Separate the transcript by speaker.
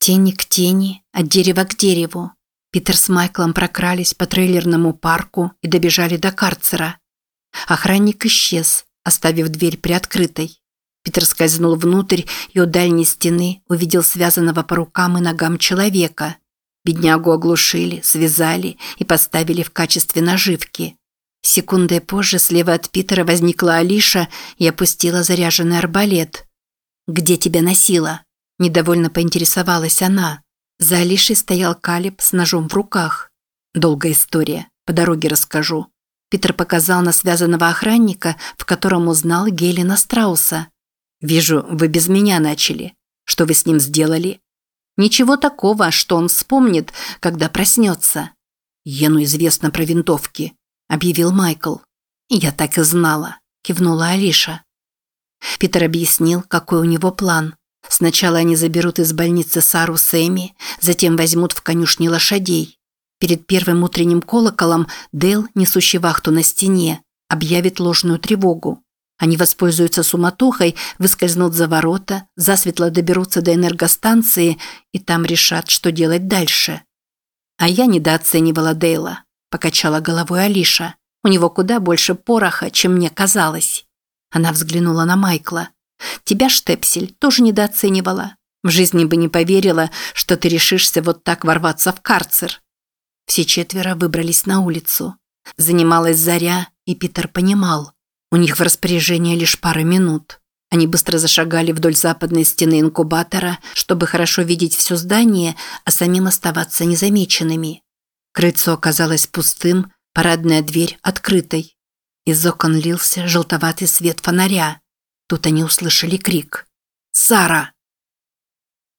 Speaker 1: тени к тени, от дерева к дереву. Питер с Майклом прокрались по трейлерному парку и добежали до карцера. Охранник исчез, оставив дверь приоткрытой. Питер скользнул внутрь и у дальней стены увидел связанного по рукам и ногам человека. Беднягу оглушили, связали и поставили в качестве наживки. Секундой позже слева от Питера возникла Алиша и опустила заряженный арбалет. «Где тебя носило?» – недовольно поинтересовалась она. За Алишей стоял Калиб с ножом в руках. Долгая история, по дороге расскажу. Питер показал на связанного охранника, в котором узнал Гелена Страуса. «Вижу, вы без меня начали. Что вы с ним сделали?» «Ничего такого, что он вспомнит, когда проснется». «Ену известно про винтовки», – объявил Майкл. «Я так и знала», – кивнула Алиша. Питер объяснил, какой у него план. Сначала они заберут из больницы Сару Сэмми, затем возьмут в конюшни лошадей. Перед первым утренним колоколом Дэл, несущий вахту на стене, объявит ложную тревогу. Они воспользуются суматохой, выскользнут за ворота, засветло доберутся до энергостанции и там решат, что делать дальше. А я недооценивала Дейла, покачала головой Алиша. У него куда больше пороха, чем мне казалось. Она взглянула на Майкла. Тебя, Штепсель, тоже недооценивала. В жизни бы не поверила, что ты решишься вот так ворваться в карцер. Все четверо выбрались на улицу. Занималась заря, и Питер понимал. У них в распоряжении лишь пара минут. Они быстро зашагали вдоль западной стены инкубатора, чтобы хорошо видеть все здание, а самим оставаться незамеченными. Крыльцо оказалось пустым, парадная дверь открытой. Из окон лился желтоватый свет фонаря. Тут они услышали крик. «Сара!»